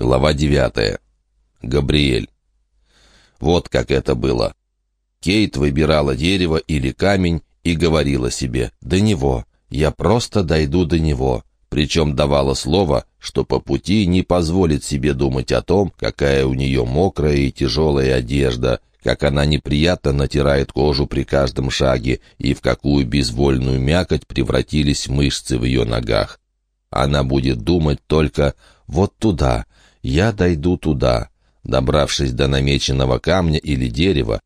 Глава девятая. Габриэль. Вот как это было. Кейт выбирала дерево или камень и говорила себе «до него, я просто дойду до него», причем давала слово, что по пути не позволит себе думать о том, какая у нее мокрая и тяжелая одежда, как она неприятно натирает кожу при каждом шаге и в какую безвольную мякоть превратились мышцы в ее ногах. Она будет думать только «вот туда», я дойду туда. Добравшись до намеченного камня или дерева,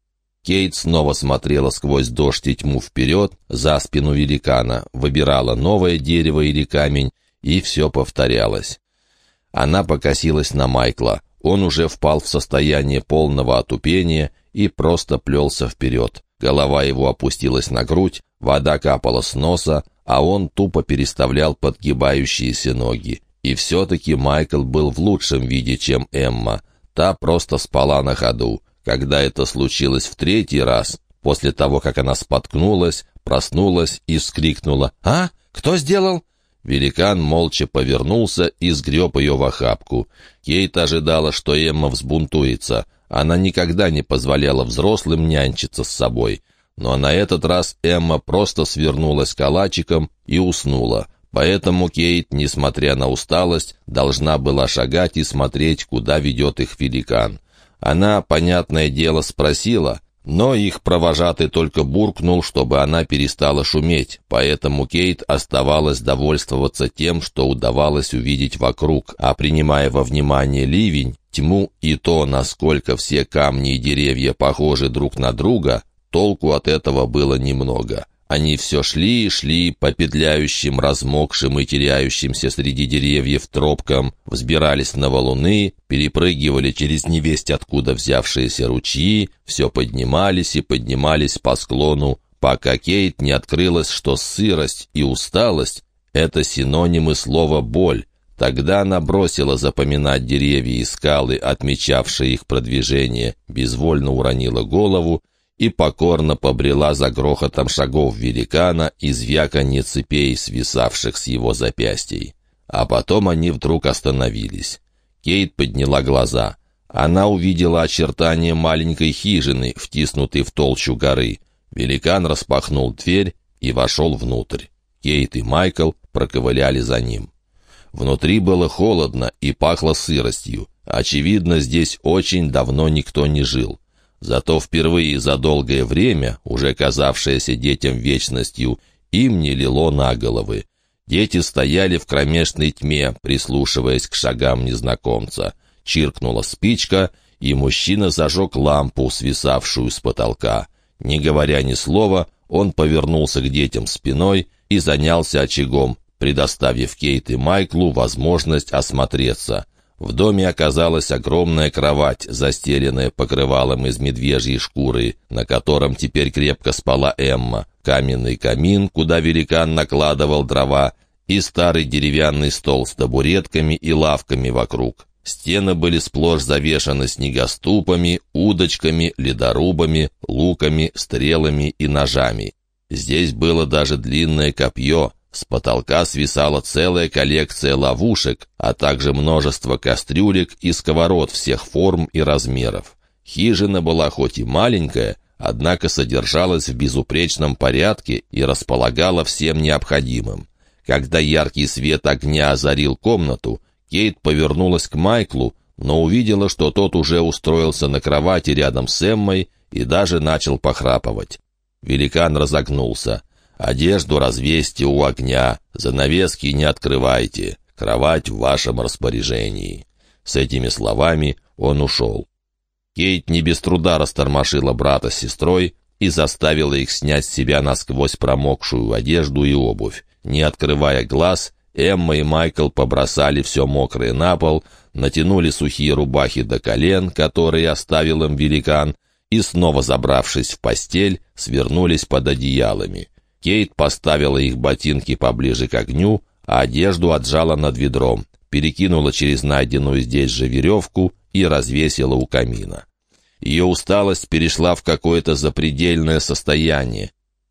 Кейт снова смотрела сквозь дождь и тьму вперед, за спину великана, выбирала новое дерево или камень, и все повторялось. Она покосилась на Майкла. Он уже впал в состояние полного отупения и просто плелся вперед. Голова его опустилась на грудь, вода капала с носа, а он тупо переставлял подгибающиеся ноги. И все-таки Майкл был в лучшем виде, чем Эмма. Та просто спала на ходу. Когда это случилось в третий раз, после того, как она споткнулась, проснулась и вскрикнула «А? Кто сделал?» Великан молча повернулся и сгреб ее в охапку. Кейт ожидала, что Эмма взбунтуется. Она никогда не позволяла взрослым нянчиться с собой. Но на этот раз Эмма просто свернулась калачиком и уснула. Поэтому Кейт, несмотря на усталость, должна была шагать и смотреть, куда ведет их великан. Она, понятное дело, спросила, но их провожатый только буркнул, чтобы она перестала шуметь, поэтому Кейт оставалась довольствоваться тем, что удавалось увидеть вокруг, а принимая во внимание ливень, тьму и то, насколько все камни и деревья похожи друг на друга, толку от этого было немного. Они все шли и шли по петляющим, размокшим и теряющимся среди деревьев тропкам, взбирались на валуны, перепрыгивали через невесть откуда взявшиеся ручьи, все поднимались и поднимались по склону, пока Кейт не открылась, что сырость и усталость — это синонимы слова «боль». Тогда она бросила запоминать деревья и скалы, отмечавшие их продвижение, безвольно уронила голову и покорно побрела за грохотом шагов великана и звяканье цепей, свисавших с его запястий. А потом они вдруг остановились. Кейт подняла глаза. Она увидела очертания маленькой хижины, втиснутой в толщу горы. Великан распахнул дверь и вошел внутрь. Кейт и Майкл проковыляли за ним. Внутри было холодно и пахло сыростью. Очевидно, здесь очень давно никто не жил. Зато впервые за долгое время, уже казавшееся детям вечностью, им не лило на головы. Дети стояли в кромешной тьме, прислушиваясь к шагам незнакомца. Чиркнула спичка, и мужчина зажег лампу, свисавшую с потолка. Не говоря ни слова, он повернулся к детям спиной и занялся очагом, предоставив Кейт и Майклу возможность осмотреться. В доме оказалась огромная кровать, застеленная покрывалом из медвежьей шкуры, на котором теперь крепко спала Эмма, каменный камин, куда великан накладывал дрова, и старый деревянный стол с табуретками и лавками вокруг. Стены были сплошь завешаны снегоступами, удочками, ледорубами, луками, стрелами и ножами. Здесь было даже длинное копье, с потолка свисала целая коллекция ловушек, а также множество кастрюлек и сковород всех форм и размеров. Хижина была хоть и маленькая, однако содержалась в безупречном порядке и располагала всем необходимым. Когда яркий свет огня озарил комнату, Кейт повернулась к Майклу, но увидела, что тот уже устроился на кровати рядом с Эммой и даже начал похрапывать. Великан разогнулся. Одежду развесьте у огня, занавески не открывайте, кровать в вашем распоряжении». С этими словами он ушел. Кейт не без труда растормошила брата с сестрой и заставила их снять с себя насквозь промокшую одежду и обувь. Не открывая глаз, Эмма и Майкл побросали все мокрое на пол, натянули сухие рубахи до колен, которые оставил им великан, и, снова забравшись в постель, свернулись под одеялами. Кейт поставила их ботинки поближе к огню, а одежду отжала над ведром, перекинула через найденную здесь же веревку и развесила у камина. Ее усталость перешла в какое-то запредельное состояние.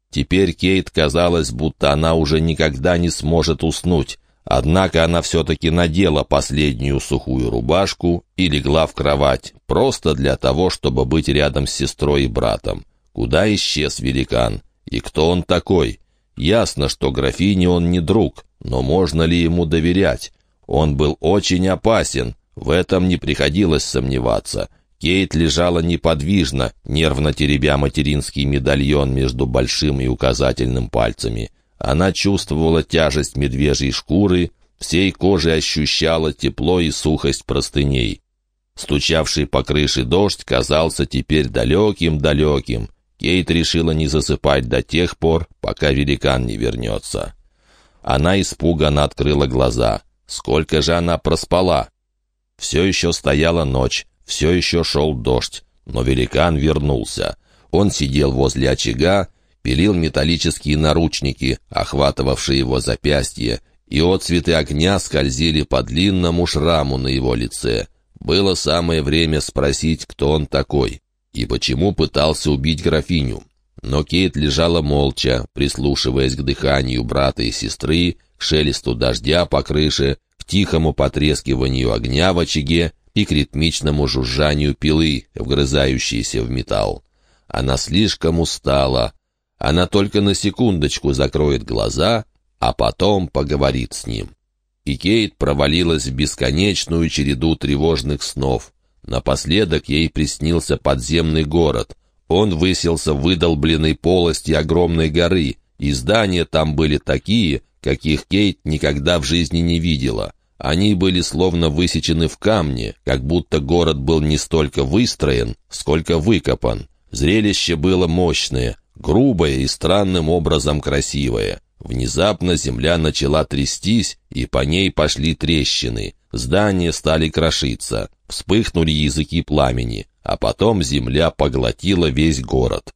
Теперь Кейт казалось, будто она уже никогда не сможет уснуть. Однако она все-таки надела последнюю сухую рубашку и легла в кровать, просто для того, чтобы быть рядом с сестрой и братом. Куда исчез великан? И кто он такой? Ясно, что графине он не друг, но можно ли ему доверять? Он был очень опасен, в этом не приходилось сомневаться. Кейт лежала неподвижно, нервно теребя материнский медальон между большим и указательным пальцами. Она чувствовала тяжесть медвежьей шкуры, всей кожей ощущала тепло и сухость простыней. Стучавший по крыше дождь казался теперь далеким-далеким. Кейт решила не засыпать до тех пор, пока великан не вернется. Она испуганно открыла глаза. Сколько же она проспала? Все еще стояла ночь, все еще шел дождь, но великан вернулся. Он сидел возле очага, пилил металлические наручники, охватывавшие его запястье, и отцветы огня скользили по длинному шраму на его лице. Было самое время спросить, кто он такой и почему пытался убить графиню. Но Кейт лежала молча, прислушиваясь к дыханию брата и сестры, к шелесту дождя по крыше, к тихому потрескиванию огня в очаге и к ритмичному жужжанию пилы, вгрызающейся в металл. Она слишком устала. Она только на секундочку закроет глаза, а потом поговорит с ним. И Кейт провалилась в бесконечную череду тревожных снов. Напоследок ей приснился подземный город. Он выселся в выдолбленной полости огромной горы, и здания там были такие, каких Кейт никогда в жизни не видела. Они были словно высечены в камне, как будто город был не столько выстроен, сколько выкопан. Зрелище было мощное, грубое и странным образом красивое. Внезапно земля начала трястись, и по ней пошли трещины. Здания стали крошиться, вспыхнули языки пламени, а потом земля поглотила весь город.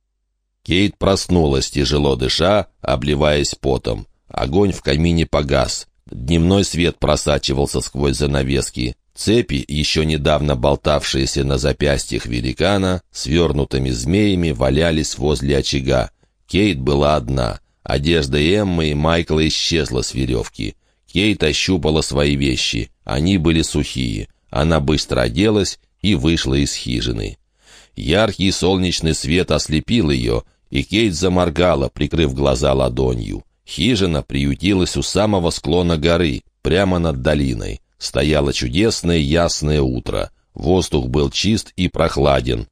Кейт проснулась, тяжело дыша, обливаясь потом. Огонь в камине погас. Дневной свет просачивался сквозь занавески. Цепи, еще недавно болтавшиеся на запястьях великана, свернутыми змеями валялись возле очага. Кейт была одна. Одежда Эммы и Майкла исчезла с веревки. Кейт ощупала свои вещи. Они были сухие. Она быстро оделась и вышла из хижины. Яркий солнечный свет ослепил ее, и Кейт заморгала, прикрыв глаза ладонью. Хижина приютилась у самого склона горы, прямо над долиной. Стояло чудесное ясное утро. Воздух был чист и прохладен.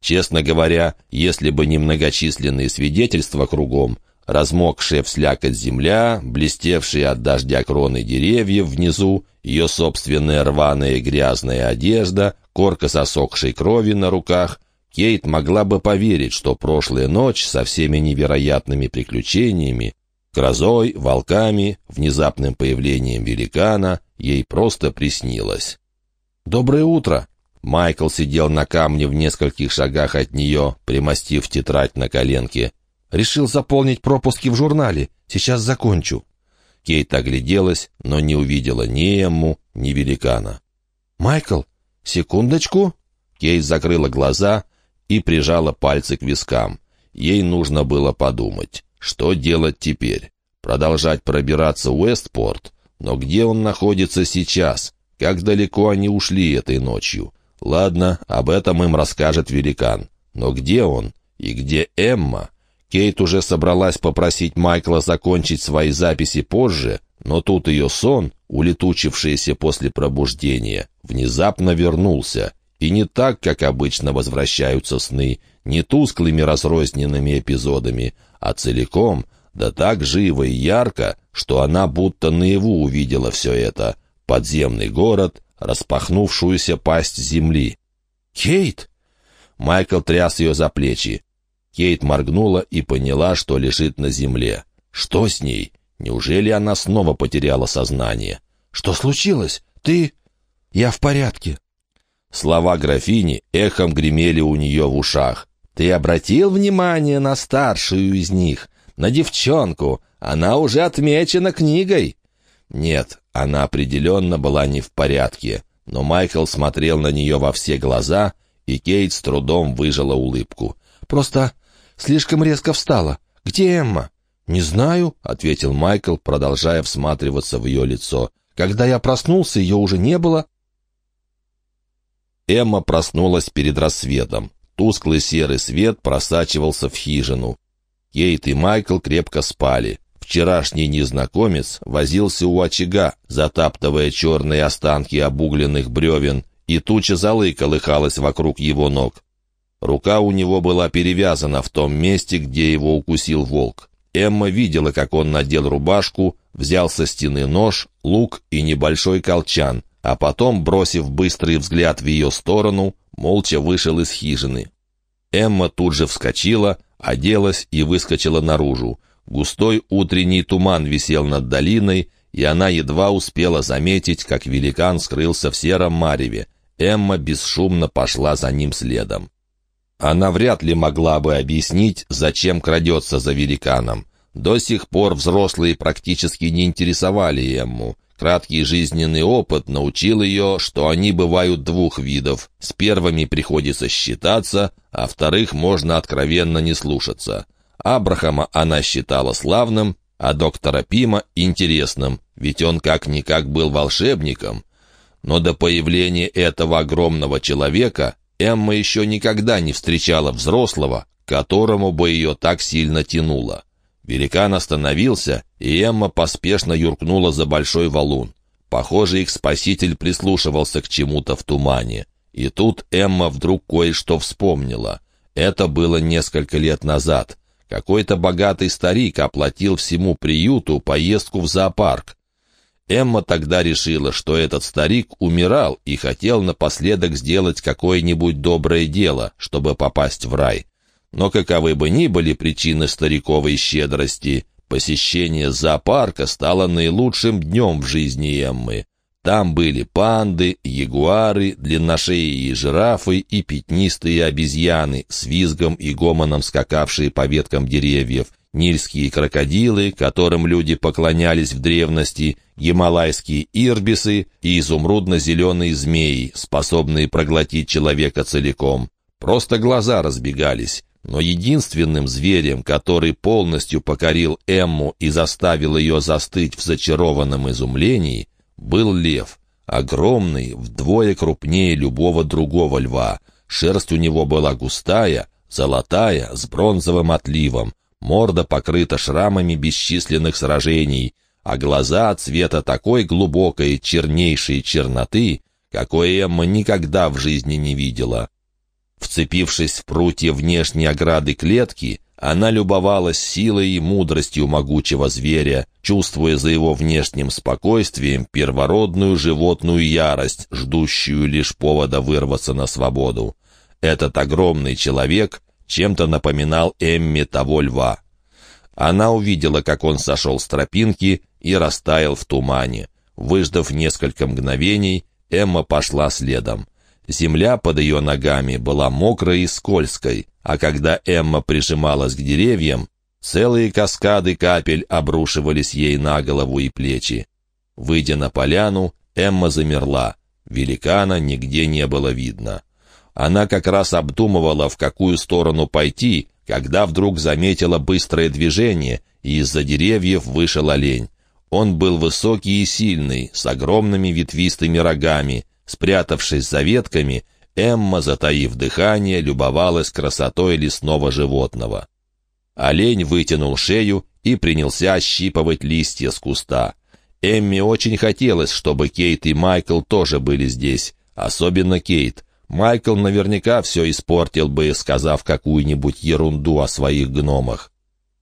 Честно говоря, если бы не многочисленные свидетельства кругом, размокшая в слякоть земля, блестевшие от дождя кроны деревьев внизу, ее собственная рваная и грязная одежда, корка сосохшей крови на руках, Кейт могла бы поверить, что прошлая ночь со всеми невероятными приключениями Грозой, волками, внезапным появлением великана ей просто приснилось. «Доброе утро!» Майкл сидел на камне в нескольких шагах от нее, примостив тетрадь на коленке. «Решил заполнить пропуски в журнале. Сейчас закончу». Кейт огляделась, но не увидела ни Эмму, ни великана. «Майкл, секундочку!» Кейт закрыла глаза и прижала пальцы к вискам. Ей нужно было подумать. Что делать теперь? Продолжать пробираться в Уэстпорт? Но где он находится сейчас? Как далеко они ушли этой ночью? Ладно, об этом им расскажет великан. Но где он? И где Эмма? Кейт уже собралась попросить Майкла закончить свои записи позже, но тут ее сон, улетучившийся после пробуждения, внезапно вернулся. И не так, как обычно возвращаются сны, не тусклыми разрозненными эпизодами, а целиком, да так живо и ярко, что она будто наяву увидела все это. Подземный город, распахнувшуюся пасть земли. «Кейт!» Майкл тряс ее за плечи. Кейт моргнула и поняла, что лежит на земле. «Что с ней? Неужели она снова потеряла сознание?» «Что случилось? Ты...» «Я в порядке». Слова графини эхом гремели у нее в ушах. Ты обратил внимание на старшую из них, на девчонку? Она уже отмечена книгой». Нет, она определенно была не в порядке, но Майкл смотрел на нее во все глаза, и Кейт с трудом выжила улыбку. «Просто слишком резко встала. Где Эмма?» «Не знаю», — ответил Майкл, продолжая всматриваться в ее лицо. «Когда я проснулся, ее уже не было». Эмма проснулась перед рассветом. Тусклый серый свет просачивался в хижину. Кейт и Майкл крепко спали. Вчерашний незнакомец возился у очага, затаптывая черные останки обугленных бревен, и туча золы колыхалась вокруг его ног. Рука у него была перевязана в том месте, где его укусил волк. Эмма видела, как он надел рубашку, взял со стены нож, лук и небольшой колчан, а потом, бросив быстрый взгляд в ее сторону, молча вышел из хижины. Эмма тут же вскочила, оделась и выскочила наружу. Густой утренний туман висел над долиной, и она едва успела заметить, как великан скрылся в сером мареве. Эмма бесшумно пошла за ним следом. Она вряд ли могла бы объяснить, зачем крадется за великаном. До сих пор взрослые практически не интересовали Эмму. Краткий жизненный опыт научил ее, что они бывают двух видов. С первыми приходится считаться, а вторых можно откровенно не слушаться. Абрахама она считала славным, а доктора Пима — интересным, ведь он как-никак был волшебником. Но до появления этого огромного человека Эмма еще никогда не встречала взрослого, которому бы ее так сильно тянуло. Великан остановился, и Эмма поспешно юркнула за большой валун. Похоже, их спаситель прислушивался к чему-то в тумане. И тут Эмма вдруг кое-что вспомнила. Это было несколько лет назад. Какой-то богатый старик оплатил всему приюту поездку в зоопарк. Эмма тогда решила, что этот старик умирал и хотел напоследок сделать какое-нибудь доброе дело, чтобы попасть в рай. Но каковы бы ни были причины стариковой щедрости, посещение зоопарка стало наилучшим днем в жизни Эммы. Там были панды, ягуары, длинношеи жирафы и пятнистые обезьяны с визгом и гомоном скакавшие по веткам деревьев, нильские крокодилы, которым люди поклонялись в древности, гималайские ирбисы и изумрудно-зеленые змеи, способные проглотить человека целиком. Просто глаза разбегались. Но единственным зверем, который полностью покорил Эмму и заставил ее застыть в зачарованном изумлении, был лев. Огромный, вдвое крупнее любого другого льва. Шерсть у него была густая, золотая, с бронзовым отливом, морда покрыта шрамами бесчисленных сражений, а глаза цвета такой глубокой, чернейшей черноты, какой Эмма никогда в жизни не видела. Вцепившись в прутья внешней ограды клетки, она любовалась силой и мудростью могучего зверя, чувствуя за его внешним спокойствием первородную животную ярость, ждущую лишь повода вырваться на свободу. Этот огромный человек чем-то напоминал Эмме того льва. Она увидела, как он сошел с тропинки и растаял в тумане. Выждав несколько мгновений, Эмма пошла следом. Земля под ее ногами была мокрой и скользкой, а когда Эмма прижималась к деревьям, целые каскады капель обрушивались ей на голову и плечи. Выйдя на поляну, Эмма замерла. Великана нигде не было видно. Она как раз обдумывала, в какую сторону пойти, когда вдруг заметила быстрое движение, и из-за деревьев вышел олень. Он был высокий и сильный, с огромными ветвистыми рогами. Спрятавшись за ветками, Эмма, затаив дыхание, любовалась красотой лесного животного. Олень вытянул шею и принялся ощипывать листья с куста. Эмме очень хотелось, чтобы Кейт и Майкл тоже были здесь, особенно Кейт. Майкл наверняка все испортил бы, сказав какую-нибудь ерунду о своих гномах.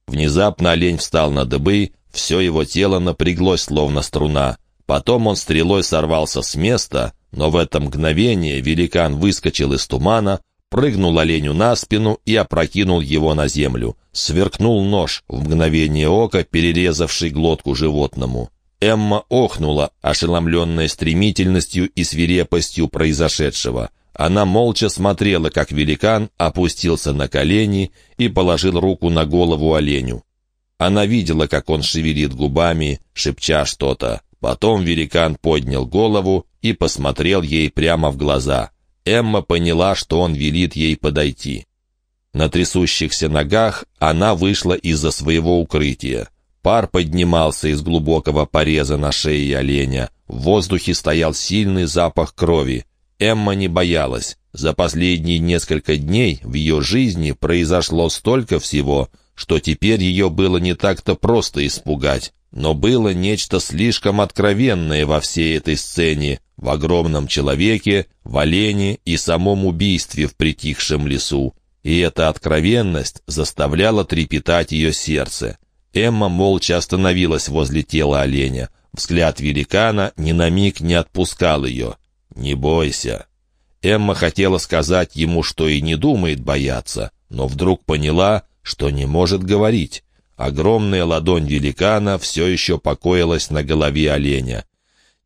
Внезапно олень встал на дыбы, все его тело напряглось, словно струна. Потом он стрелой сорвался с места, но в это мгновение великан выскочил из тумана, прыгнул оленю на спину и опрокинул его на землю. Сверкнул нож, в мгновение ока перерезавший глотку животному. Эмма охнула, ошеломленная стремительностью и свирепостью произошедшего. Она молча смотрела, как великан опустился на колени и положил руку на голову оленю. Она видела, как он шевелит губами, шепча что-то. Потом великан поднял голову и посмотрел ей прямо в глаза. Эмма поняла, что он велит ей подойти. На трясущихся ногах она вышла из-за своего укрытия. Пар поднимался из глубокого пореза на шее оленя. В воздухе стоял сильный запах крови. Эмма не боялась. За последние несколько дней в ее жизни произошло столько всего, что теперь ее было не так-то просто испугать. Но было нечто слишком откровенное во всей этой сцене, в огромном человеке, в олене и самом убийстве в притихшем лесу. И эта откровенность заставляла трепетать ее сердце. Эмма молча остановилась возле тела оленя. Взгляд великана ни на миг не отпускал ее. «Не бойся». Эмма хотела сказать ему, что и не думает бояться, но вдруг поняла, что не может говорить. Огромная ладонь великана все еще покоилась на голове оленя.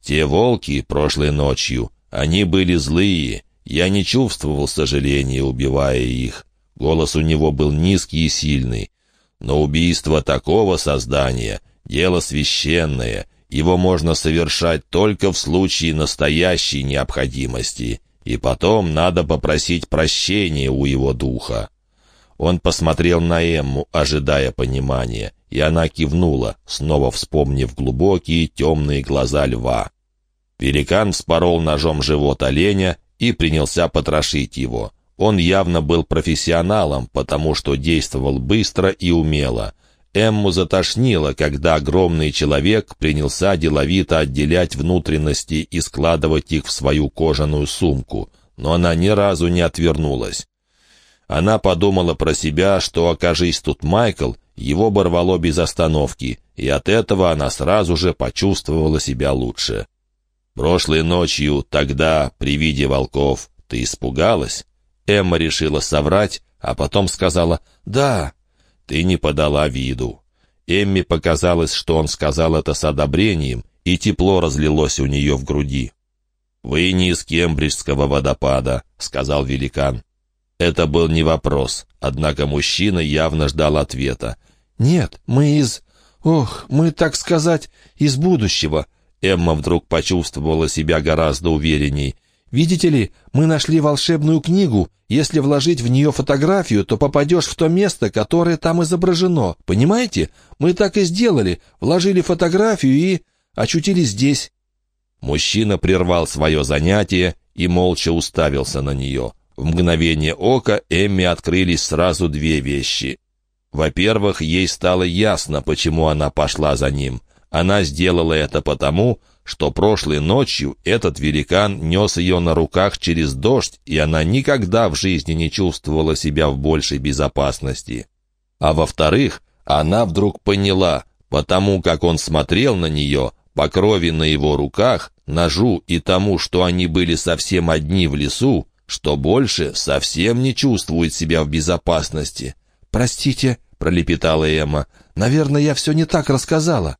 Те волки прошлой ночью, они были злые. Я не чувствовал сожаления, убивая их. Голос у него был низкий и сильный. Но убийство такого создания — дело священное. Его можно совершать только в случае настоящей необходимости. И потом надо попросить прощения у его духа. Он посмотрел на Эмму, ожидая понимания, и она кивнула, снова вспомнив глубокие темные глаза льва. Великан вспорол ножом живот оленя и принялся потрошить его. Он явно был профессионалом, потому что действовал быстро и умело. Эмму затошнило, когда огромный человек принялся деловито отделять внутренности и складывать их в свою кожаную сумку, но она ни разу не отвернулась. Она подумала про себя, что, окажись тут Майкл, его бы рвало без остановки, и от этого она сразу же почувствовала себя лучше. «Прошлой ночью, тогда, при виде волков, ты испугалась?» Эмма решила соврать, а потом сказала «Да». «Ты не подала виду». Эмме показалось, что он сказал это с одобрением, и тепло разлилось у нее в груди. «Вы не из Кембриджского водопада», — сказал великан. Это был не вопрос, однако мужчина явно ждал ответа. «Нет, мы из... Ох, мы, так сказать, из будущего». Эмма вдруг почувствовала себя гораздо уверенней. «Видите ли, мы нашли волшебную книгу. Если вложить в нее фотографию, то попадешь в то место, которое там изображено. Понимаете? Мы так и сделали. Вложили фотографию и... очутились здесь». Мужчина прервал свое занятие и молча уставился на нее. В мгновение ока Эмми открылись сразу две вещи. Во-первых, ей стало ясно, почему она пошла за ним. Она сделала это потому, что прошлой ночью этот великан нес ее на руках через дождь, и она никогда в жизни не чувствовала себя в большей безопасности. А во-вторых, она вдруг поняла, потому как он смотрел на нее, по крови на его руках, ножу и тому, что они были совсем одни в лесу, что больше совсем не чувствует себя в безопасности. «Простите», — пролепетала Эмма, — «наверное, я все не так рассказала».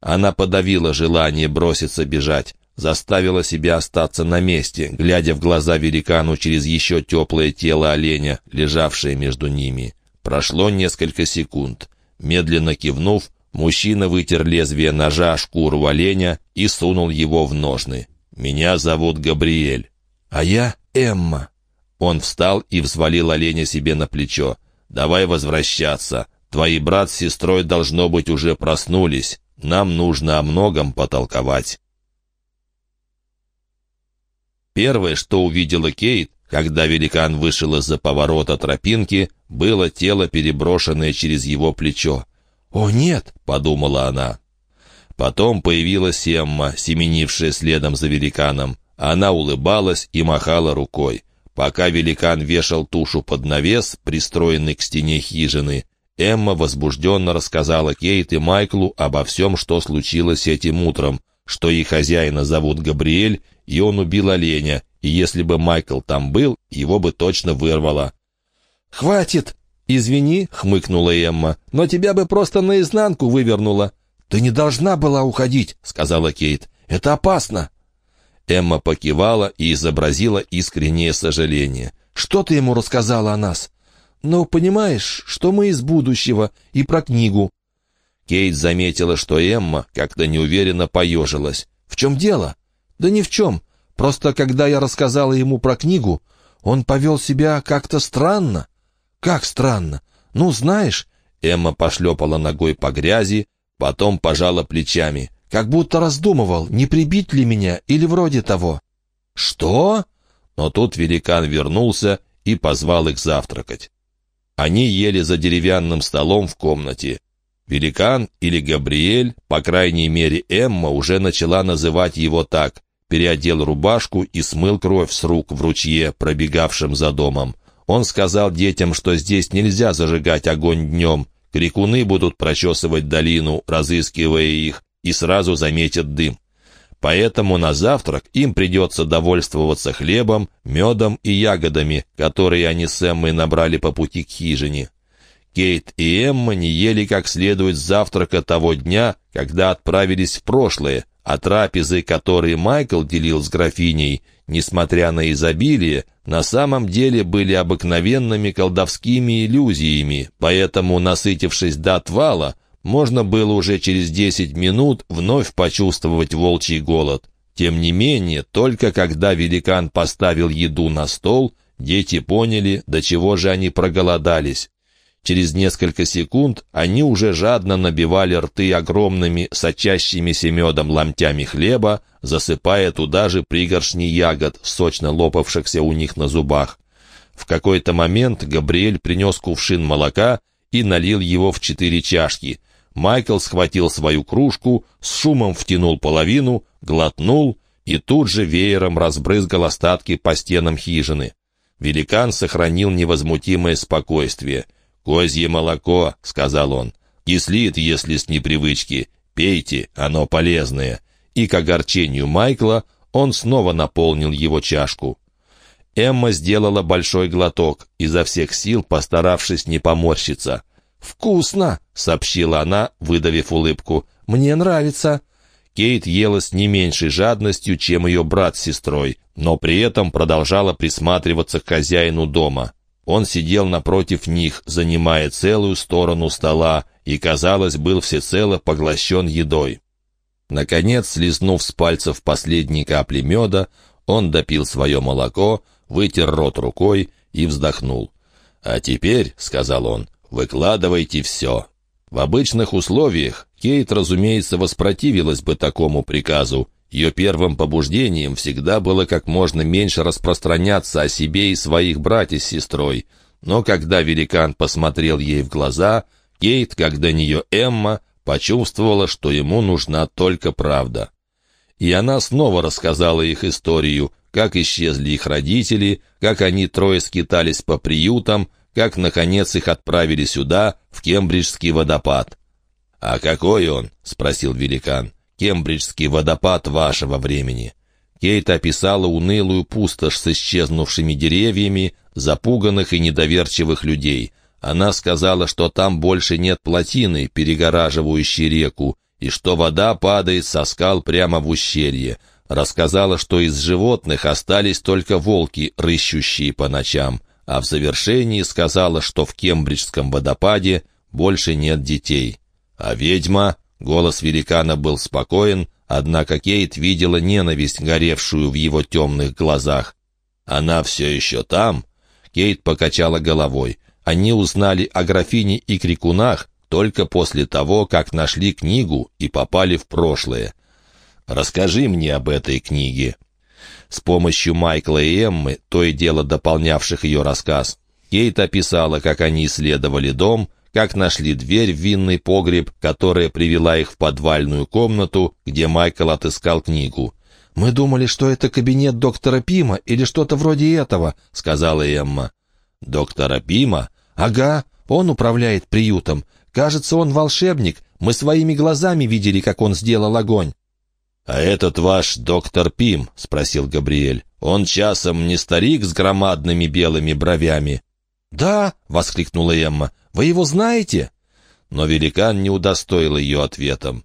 Она подавила желание броситься бежать, заставила себя остаться на месте, глядя в глаза великану через еще теплое тело оленя, лежавшее между ними. Прошло несколько секунд. Медленно кивнув, мужчина вытер лезвие ножа шкуру оленя и сунул его в ножны. «Меня зовут Габриэль». «А я Эмма!» Он встал и взвалил оленя себе на плечо. «Давай возвращаться. Твои брат с сестрой, должно быть, уже проснулись. Нам нужно о многом потолковать». Первое, что увидела Кейт, когда великан вышел из-за поворота тропинки, было тело, переброшенное через его плечо. «О, нет!» — подумала она. Потом появилась Эмма, семенившая следом за великаном. Она улыбалась и махала рукой. Пока великан вешал тушу под навес, пристроенный к стене хижины, Эмма возбужденно рассказала Кейт и Майклу обо всем, что случилось этим утром, что их хозяина зовут Габриэль, и он убил оленя, и если бы Майкл там был, его бы точно вырвало. «Хватит!» «Извини», — хмыкнула Эмма, — «но тебя бы просто наизнанку вывернуло». «Ты не должна была уходить», — сказала Кейт. «Это опасно». Эмма покивала и изобразила искреннее сожаление. «Что ты ему рассказала о нас?» «Ну, понимаешь, что мы из будущего, и про книгу». Кейт заметила, что Эмма как-то неуверенно поежилась. «В чем дело?» «Да ни в чем. Просто когда я рассказала ему про книгу, он повел себя как-то странно». «Как странно? Ну, знаешь...» Эмма пошлепала ногой по грязи, потом пожала плечами. «Как будто раздумывал, не прибить ли меня или вроде того». «Что?» Но тут великан вернулся и позвал их завтракать. Они ели за деревянным столом в комнате. Великан или Габриэль, по крайней мере Эмма, уже начала называть его так, переодел рубашку и смыл кровь с рук в ручье, пробегавшем за домом. Он сказал детям, что здесь нельзя зажигать огонь днем. Крикуны будут прочесывать долину, разыскивая их, и сразу заметят дым. Поэтому на завтрак им придется довольствоваться хлебом, медом и ягодами, которые они с Эммой набрали по пути к хижине. Кейт и Эмма не ели как следует завтрака того дня, когда отправились в прошлое, а трапезы, которые Майкл делил с графиней, несмотря на изобилие, на самом деле были обыкновенными колдовскими иллюзиями, поэтому, насытившись до отвала, можно было уже через десять минут вновь почувствовать волчий голод. Тем не менее, только когда великан поставил еду на стол, дети поняли, до чего же они проголодались. Через несколько секунд они уже жадно набивали рты огромными, сочащимися медом ломтями хлеба, засыпая туда же пригоршни ягод, сочно лопавшихся у них на зубах. В какой-то момент Габриэль принес кувшин молока и налил его в четыре чашки. Майкл схватил свою кружку, с шумом втянул половину, глотнул и тут же веером разбрызгал остатки по стенам хижины. Великан сохранил невозмутимое спокойствие — «Козье молоко», — сказал он, — «кислит, если с непривычки. Пейте, оно полезное». И к огорчению Майкла он снова наполнил его чашку. Эмма сделала большой глоток, изо всех сил постаравшись не поморщиться. «Вкусно!» — сообщила она, выдавив улыбку. «Мне нравится!» Кейт ела с не меньшей жадностью, чем ее брат с сестрой, но при этом продолжала присматриваться к хозяину дома. Он сидел напротив них, занимая целую сторону стола, и, казалось, был всецело поглощен едой. Наконец, слезнув с пальцев последней капли меда, он допил свое молоко, вытер рот рукой и вздохнул. «А теперь», — сказал он, — «выкладывайте все». В обычных условиях Кейт, разумеется, воспротивилась бы такому приказу, ее первым побуждением всегда было как можно меньше распространяться о себе и своих братьях с сестрой. Но когда великан посмотрел ей в глаза, Кейт, как до нее Эмма, почувствовала, что ему нужна только правда. И она снова рассказала их историю, как исчезли их родители, как они трое скитались по приютам, как, наконец, их отправили сюда, в Кембриджский водопад. «А какой он?» — спросил великан. Кембриджский водопад вашего времени». Кейт описала унылую пустошь с исчезнувшими деревьями, запуганных и недоверчивых людей. Она сказала, что там больше нет плотины, перегораживающей реку, и что вода падает со скал прямо в ущелье. Рассказала, что из животных остались только волки, рыщущие по ночам. А в завершении сказала, что в Кембриджском водопаде больше нет детей. А ведьма Голос великана был спокоен, однако Кейт видела ненависть, горевшую в его темных глазах. «Она все еще там?» Кейт покачала головой. Они узнали о графине и крикунах только после того, как нашли книгу и попали в прошлое. «Расскажи мне об этой книге». С помощью Майкла и Эммы, то и дело дополнявших ее рассказ, Кейт описала, как они исследовали дом, как нашли дверь в винный погреб, которая привела их в подвальную комнату, где Майкл отыскал книгу. «Мы думали, что это кабинет доктора Пима или что-то вроде этого», — сказала Эмма. «Доктора Пима?» «Ага, он управляет приютом. Кажется, он волшебник. Мы своими глазами видели, как он сделал огонь». «А этот ваш доктор Пим?» — спросил Габриэль. «Он часом не старик с громадными белыми бровями?» «Да!» — воскликнула Эмма. Вы его знаете?» Но великан не удостоил ее ответом.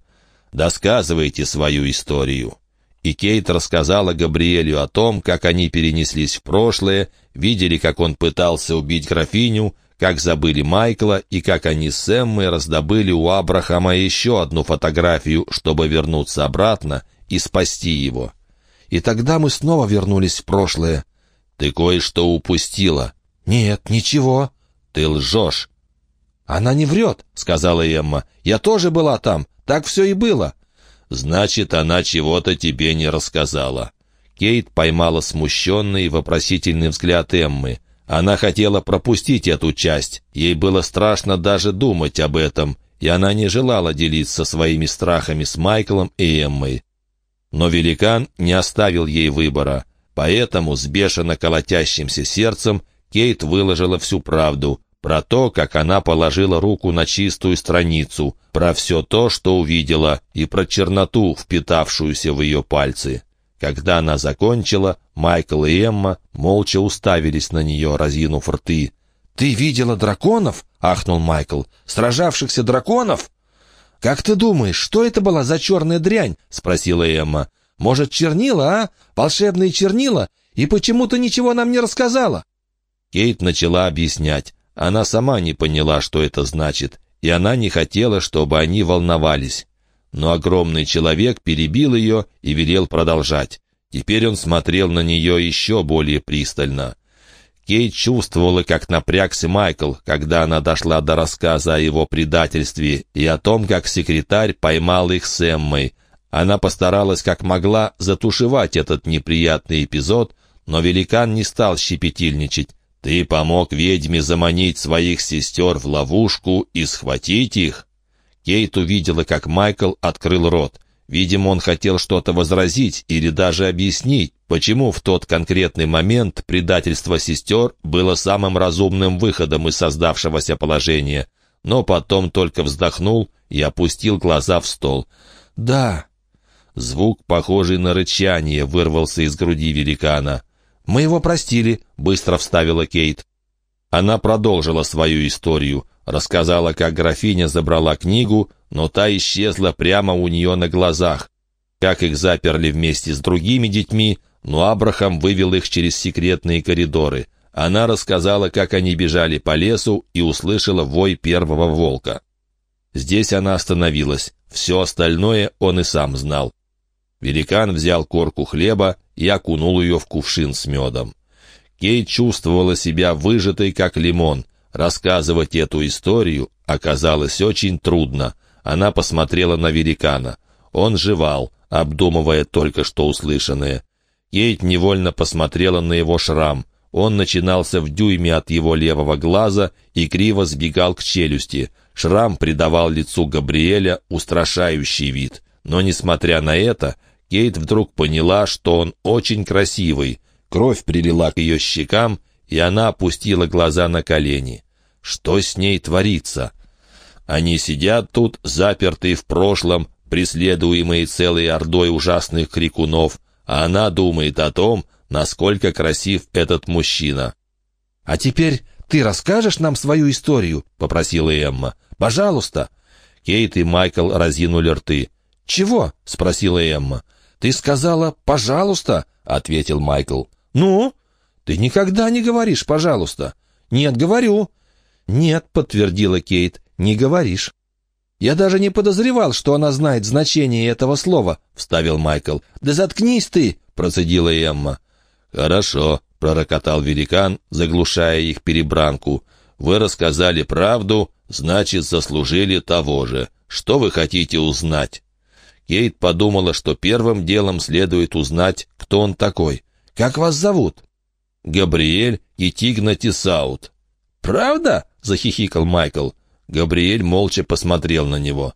«Досказывайте свою историю». И Кейт рассказала Габриэлю о том, как они перенеслись в прошлое, видели, как он пытался убить графиню, как забыли Майкла и как они с Эммой раздобыли у Абрахама еще одну фотографию, чтобы вернуться обратно и спасти его. И тогда мы снова вернулись в прошлое. «Ты кое-что упустила». «Нет, ничего». Ты лжешь!» «Она не врет», — сказала Эмма. «Я тоже была там. Так все и было». «Значит, она чего-то тебе не рассказала». Кейт поймала смущенный и вопросительный взгляд Эммы. Она хотела пропустить эту часть. Ей было страшно даже думать об этом, и она не желала делиться своими страхами с Майклом и Эммой. Но великан не оставил ей выбора, поэтому с бешено колотящимся сердцем Кейт выложила всю правду про то, как она положила руку на чистую страницу, про все то, что увидела, и про черноту, впитавшуюся в ее пальцы. Когда она закончила, Майкл и Эмма молча уставились на нее, разинув рты. «Ты видела драконов?» — ахнул Майкл. «Сражавшихся драконов?» «Как ты думаешь, что это была за черная дрянь?» — спросила Эмма. «Может, чернила, а? Волшебные чернила? И почему ты ничего нам не рассказала?» Кейт начала объяснять. Она сама не поняла, что это значит, и она не хотела, чтобы они волновались. Но огромный человек перебил ее и велел продолжать. Теперь он смотрел на нее еще более пристально. Кейт чувствовала, как напрягся Майкл, когда она дошла до рассказа о его предательстве и о том, как секретарь поймал их с Эммой. Она постаралась как могла затушевать этот неприятный эпизод, но великан не стал щепетильничать. «Ты помог ведьме заманить своих сестер в ловушку и схватить их?» Кейт увидела, как Майкл открыл рот. Видимо, он хотел что-то возразить или даже объяснить, почему в тот конкретный момент предательство сестер было самым разумным выходом из создавшегося положения. Но потом только вздохнул и опустил глаза в стол. «Да». Звук, похожий на рычание, вырвался из груди великана. «Мы его простили», — быстро вставила Кейт. Она продолжила свою историю, рассказала, как графиня забрала книгу, но та исчезла прямо у нее на глазах. Как их заперли вместе с другими детьми, но Абрахам вывел их через секретные коридоры. Она рассказала, как они бежали по лесу и услышала вой первого волка. Здесь она остановилась. Все остальное он и сам знал. Великан взял корку хлеба и окунул ее в кувшин с медом. Кейт чувствовала себя выжатой, как лимон. Рассказывать эту историю оказалось очень трудно. Она посмотрела на великана. Он жевал, обдумывая только что услышанное. Кейт невольно посмотрела на его шрам. Он начинался в дюйме от его левого глаза и криво сбегал к челюсти. Шрам придавал лицу Габриэля устрашающий вид. Но, несмотря на это, Кейт вдруг поняла, что он очень красивый. Кровь прилила к ее щекам, и она опустила глаза на колени. Что с ней творится? Они сидят тут, запертые в прошлом, преследуемые целой ордой ужасных крикунов, а она думает о том, насколько красив этот мужчина. «А теперь ты расскажешь нам свою историю?» — попросила Эмма. «Пожалуйста». Кейт и Майкл разинули рты. «Чего?» — спросила Эмма. «Ты сказала «пожалуйста», — ответил Майкл. «Ну?» «Ты никогда не говоришь «пожалуйста». «Нет, говорю». «Нет», — подтвердила Кейт, — «не говоришь». «Я даже не подозревал, что она знает значение этого слова», — вставил Майкл. «Да заткнись ты!» — процедила Эмма. «Хорошо», — пророкотал великан, заглушая их перебранку. «Вы рассказали правду, значит, заслужили того же. Что вы хотите узнать?» Кейт подумала, что первым делом следует узнать, кто он такой. «Как вас зовут?» «Габриэль Китигна Тисаут». «Правда?» — захихикал Майкл. Габриэль молча посмотрел на него.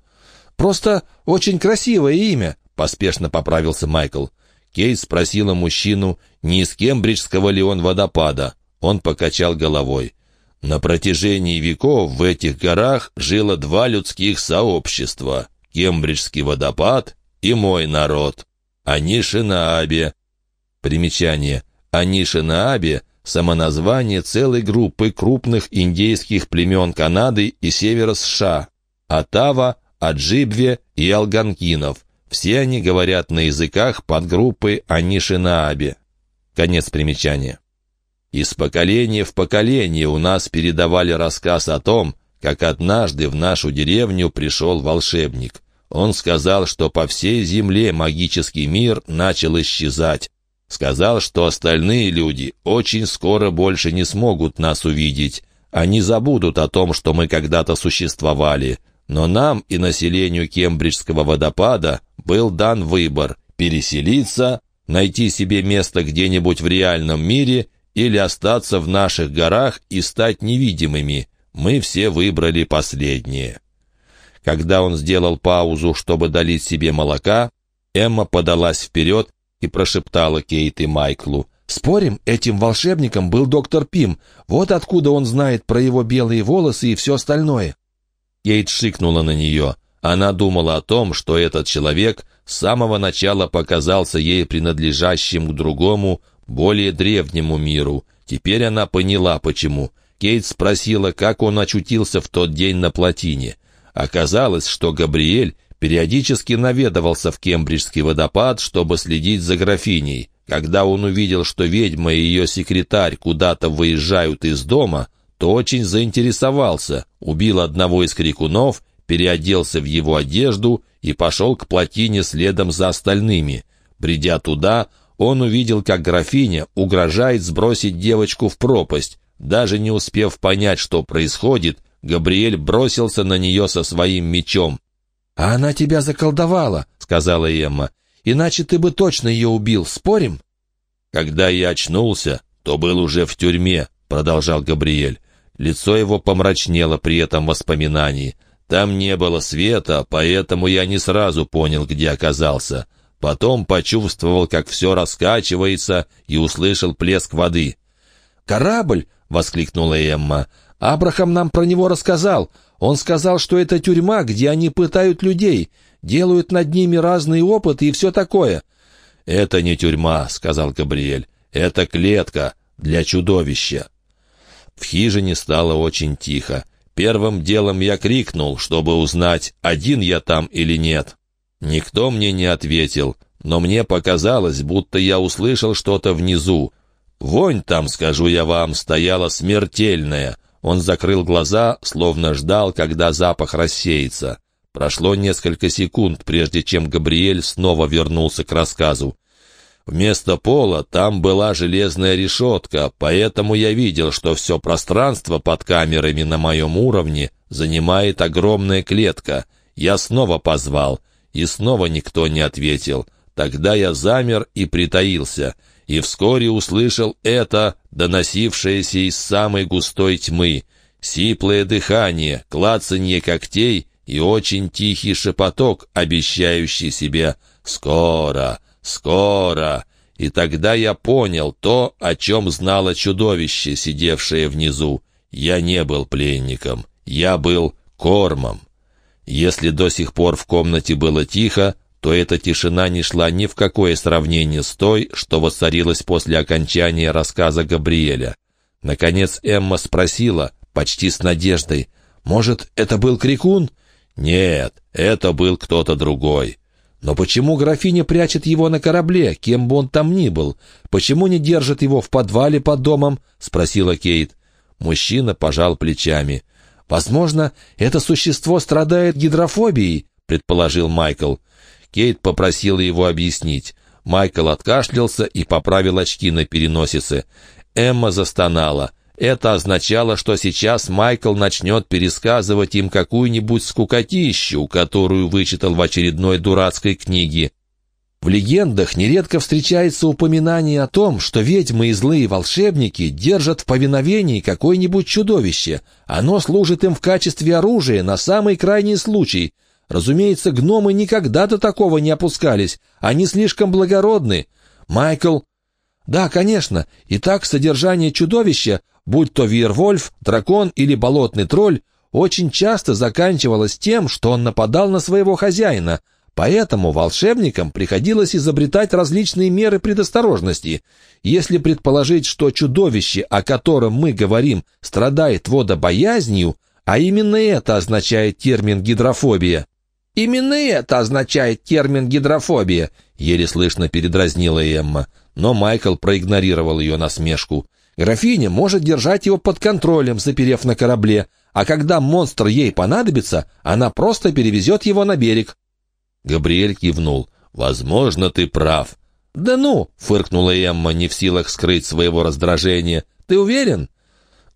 «Просто очень красивое имя», — поспешно поправился Майкл. Кейт спросила мужчину, не из кембриджского ли он водопада. Он покачал головой. На протяжении веков в этих горах жило два людских сообщества — Кембриджский водопад и мой народ. Анишинаабе. Примечание. Анишинаабе — самоназвание целой группы крупных индейских племен Канады и севера США – Атава, Аджибве и Алганкинов. Все они говорят на языках подгруппы Анишинаабе. Конец примечания. Из поколения в поколение у нас передавали рассказ о том, как однажды в нашу деревню пришел волшебник. Он сказал, что по всей земле магический мир начал исчезать, Сказал, что остальные люди очень скоро больше не смогут нас увидеть, Они забудут о том, что мы когда-то существовали. Но нам и населению Кембриджского водопада был дан выбор – переселиться, найти себе место где-нибудь в реальном мире или остаться в наших горах и стать невидимыми. Мы все выбрали последнее. Когда он сделал паузу, чтобы долить себе молока, Эмма подалась вперед и прошептала Кейт и Майклу. «Спорим, этим волшебником был доктор Пим. Вот откуда он знает про его белые волосы и все остальное». Кейт шикнула на нее. Она думала о том, что этот человек с самого начала показался ей принадлежащим к другому, более древнему миру. Теперь она поняла, почему. Кейт спросила, как он очутился в тот день на плотине. Оказалось, что Габриэль периодически наведывался в Кембриджский водопад, чтобы следить за графиней. Когда он увидел, что ведьма и ее секретарь куда-то выезжают из дома, то очень заинтересовался, убил одного из крикунов, переоделся в его одежду и пошел к плотине следом за остальными. Придя туда, он увидел, как графиня угрожает сбросить девочку в пропасть. Даже не успев понять, что происходит, Габриэль бросился на нее со своим мечом. «А она тебя заколдовала», — сказала Эмма. «Иначе ты бы точно ее убил, спорим?» «Когда я очнулся, то был уже в тюрьме», — продолжал Габриэль. Лицо его помрачнело при этом воспоминании. Там не было света, поэтому я не сразу понял, где оказался. Потом почувствовал, как все раскачивается, и услышал плеск воды. «Корабль!» — воскликнула Эмма. «Абрахам нам про него рассказал. Он сказал, что это тюрьма, где они пытают людей, делают над ними разные опыты и все такое». «Это не тюрьма», — сказал Габриэль. «Это клетка для чудовища». В хижине стало очень тихо. Первым делом я крикнул, чтобы узнать, один я там или нет. Никто мне не ответил, но мне показалось, будто я услышал что-то внизу. Вонь там, скажу я вам, стояла смертельная. Он закрыл глаза, словно ждал, когда запах рассеется. Прошло несколько секунд, прежде чем Габриэль снова вернулся к рассказу. Вместо пола там была железная решетка, поэтому я видел, что все пространство под камерами на моем уровне занимает огромная клетка. Я снова позвал, и снова никто не ответил. Тогда я замер и притаился, и вскоре услышал это, доносившееся из самой густой тьмы. Сиплое дыхание, клацанье когтей и очень тихий шепоток, обещающий себе «Скоро! Скоро!» И тогда я понял то, о чем знало чудовище, сидевшее внизу. Я не был пленником, я был кормом. Если до сих пор в комнате было тихо, то эта тишина не шла ни в какое сравнение с той, что воцарилась после окончания рассказа Габриэля. Наконец Эмма спросила, почти с надеждой, «Может, это был Крикун?» «Нет, это был кто-то другой». Но почему графиня прячет его на корабле, кем бы он там ни был? Почему не держит его в подвале под домом?» — спросила Кейт. Мужчина пожал плечами. «Возможно, это существо страдает гидрофобией», — предположил Майкл. Кейт попросила его объяснить. Майкл откашлялся и поправил очки на переносице. Эмма застонала. Это означало, что сейчас Майкл начнет пересказывать им какую-нибудь скукотищу, которую вычитал в очередной дурацкой книге. В легендах нередко встречается упоминание о том, что ведьмы и злые волшебники держат в повиновении какое-нибудь чудовище. Оно служит им в качестве оружия на самый крайний случай. Разумеется, гномы никогда до такого не опускались. Они слишком благородны. Майкл... Да, конечно. Итак, содержание чудовища будь то Виервольф, дракон или болотный тролль, очень часто заканчивалось тем, что он нападал на своего хозяина, поэтому волшебникам приходилось изобретать различные меры предосторожности. Если предположить, что чудовище, о котором мы говорим, страдает водобоязнью, а именно это означает термин «гидрофобия», «Именно это означает термин «гидрофобия», — еле слышно передразнила Эмма. Но Майкл проигнорировал ее насмешку. Графиня может держать его под контролем, заперев на корабле, а когда монстр ей понадобится, она просто перевезет его на берег». Габриэль кивнул. «Возможно, ты прав». «Да ну!» — фыркнула Эмма, не в силах скрыть своего раздражения. «Ты уверен?»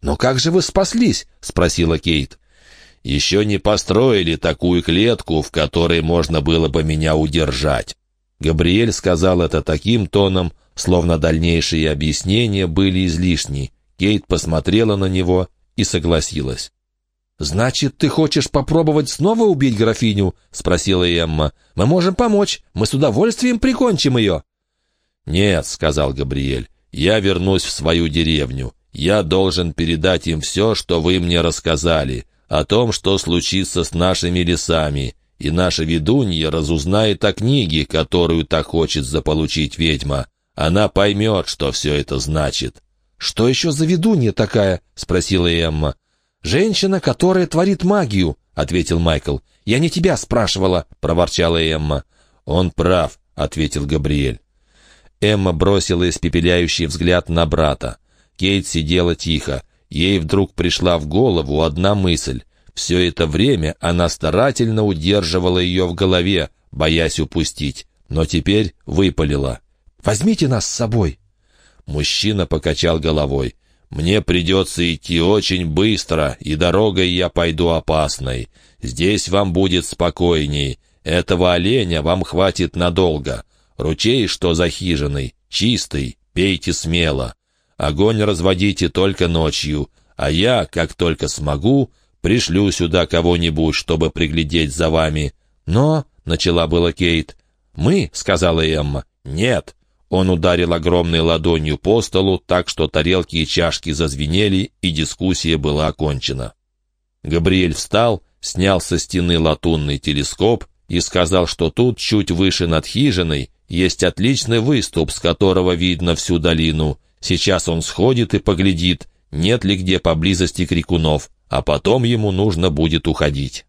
«Но как же вы спаслись?» — спросила Кейт. «Еще не построили такую клетку, в которой можно было бы меня удержать». Габриэль сказал это таким тоном, словно дальнейшие объяснения были излишни. Кейт посмотрела на него и согласилась. «Значит, ты хочешь попробовать снова убить графиню?» — спросила Эмма. «Мы можем помочь. Мы с удовольствием прикончим ее». «Нет», — сказал Габриэль, — «я вернусь в свою деревню. Я должен передать им все, что вы мне рассказали, о том, что случится с нашими лесами, и наша ведунья разузнает о книге, которую так хочет заполучить ведьма. Она поймет, что все это значит». «Что еще за ведунья такая?» — спросила Эмма. «Женщина, которая творит магию», — ответил Майкл. «Я не тебя спрашивала», — проворчала Эмма. «Он прав», — ответил Габриэль. Эмма бросила испепеляющий взгляд на брата. Кейт сидела тихо. Ей вдруг пришла в голову одна мысль. Все это время она старательно удерживала ее в голове, боясь упустить, но теперь выпалила. «Возьмите нас с собой!» Мужчина покачал головой. «Мне придется идти очень быстро, и дорогой я пойду опасной. Здесь вам будет спокойней. Этого оленя вам хватит надолго. Ручей, что за хижиной, чистый, пейте смело. Огонь разводите только ночью, а я, как только смогу, пришлю сюда кого-нибудь, чтобы приглядеть за вами». «Но», — начала была Кейт. «Мы», — сказала Эмма. «Нет». Он ударил огромной ладонью по столу, так что тарелки и чашки зазвенели, и дискуссия была окончена. Габриэль встал, снял со стены латунный телескоп и сказал, что тут, чуть выше над хижиной, есть отличный выступ, с которого видно всю долину. Сейчас он сходит и поглядит, нет ли где поблизости крикунов, а потом ему нужно будет уходить.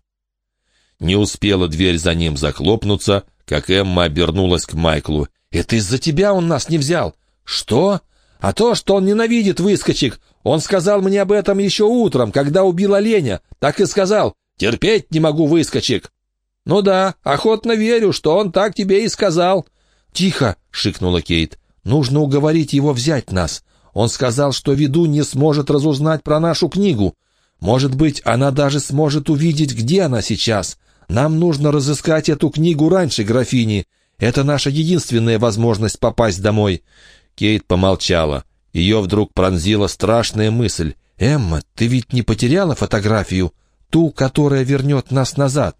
Не успела дверь за ним захлопнуться, как Эмма обернулась к Майклу. «Это из-за тебя он нас не взял!» «Что?» «А то, что он ненавидит выскочек. Он сказал мне об этом еще утром, когда убил оленя. Так и сказал. Терпеть не могу выскочек». «Ну да, охотно верю, что он так тебе и сказал». «Тихо!» — шикнула Кейт. «Нужно уговорить его взять нас. Он сказал, что веду не сможет разузнать про нашу книгу. Может быть, она даже сможет увидеть, где она сейчас. Нам нужно разыскать эту книгу раньше графини. Это наша единственная возможность попасть домой». Кейт помолчала. Ее вдруг пронзила страшная мысль. «Эмма, ты ведь не потеряла фотографию? Ту, которая вернет нас назад?»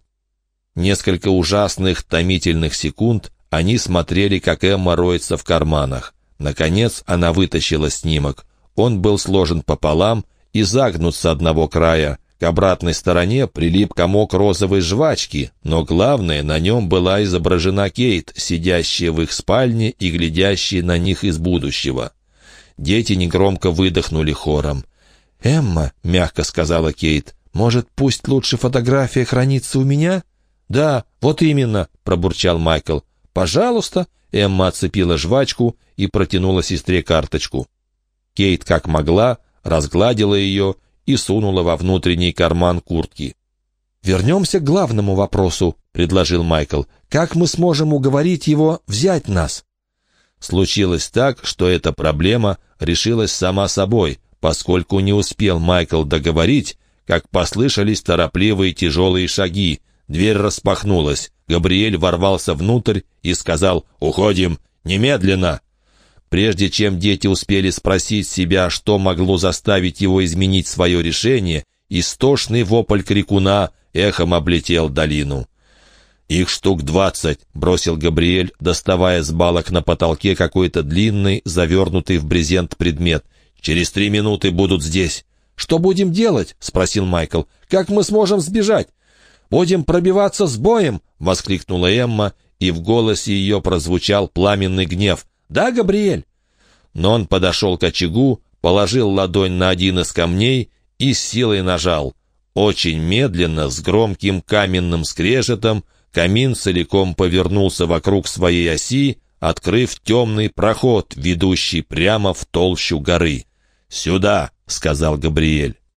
Несколько ужасных, томительных секунд они смотрели, как Эмма роется в карманах. Наконец она вытащила снимок. Он был сложен пополам и загнут с одного края. К обратной стороне прилип комок розовой жвачки, но главное, на нем была изображена Кейт, сидящая в их спальне и глядящая на них из будущего. Дети негромко выдохнули хором. «Эмма», — мягко сказала Кейт, — «может, пусть лучше фотография хранится у меня?» «Да, вот именно», — пробурчал Майкл. «Пожалуйста!» Эмма отцепила жвачку и протянула сестре карточку. Кейт, как могла, разгладила ее и сунула во внутренний карман куртки. «Вернемся к главному вопросу», — предложил Майкл. «Как мы сможем уговорить его взять нас?» Случилось так, что эта проблема решилась сама собой, поскольку не успел Майкл договорить, как послышались торопливые тяжелые шаги. Дверь распахнулась. Габриэль ворвался внутрь и сказал «Уходим! Немедленно!» Прежде чем дети успели спросить себя, что могло заставить его изменить свое решение, истошный вопль крикуна эхом облетел долину. «Их штук двадцать», — бросил Габриэль, доставая с балок на потолке какой-то длинный, завернутый в брезент предмет. «Через три минуты будут здесь». «Что будем делать?» — спросил Майкл. «Как мы сможем сбежать?» «Будем пробиваться с боем!» — воскликнула Эмма, и в голосе ее прозвучал пламенный гнев. «Да, Габриэль?» Но он подошел к очагу, положил ладонь на один из камней и с силой нажал. Очень медленно, с громким каменным скрежетом, камин целиком повернулся вокруг своей оси, открыв темный проход, ведущий прямо в толщу горы. «Сюда!» — сказал Габриэль.